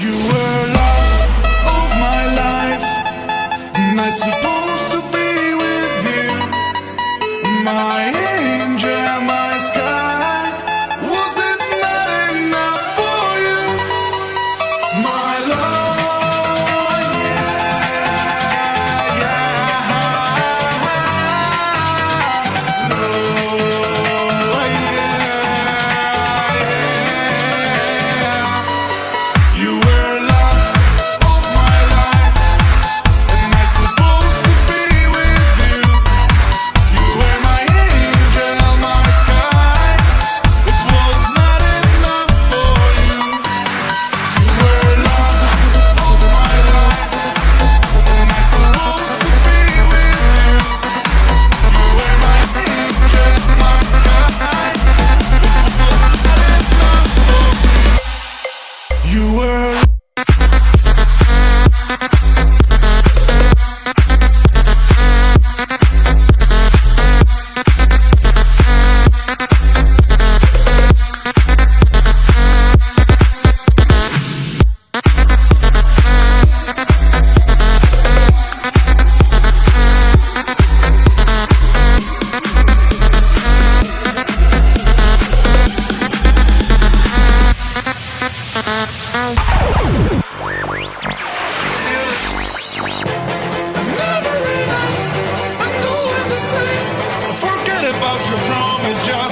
You were about your promise, just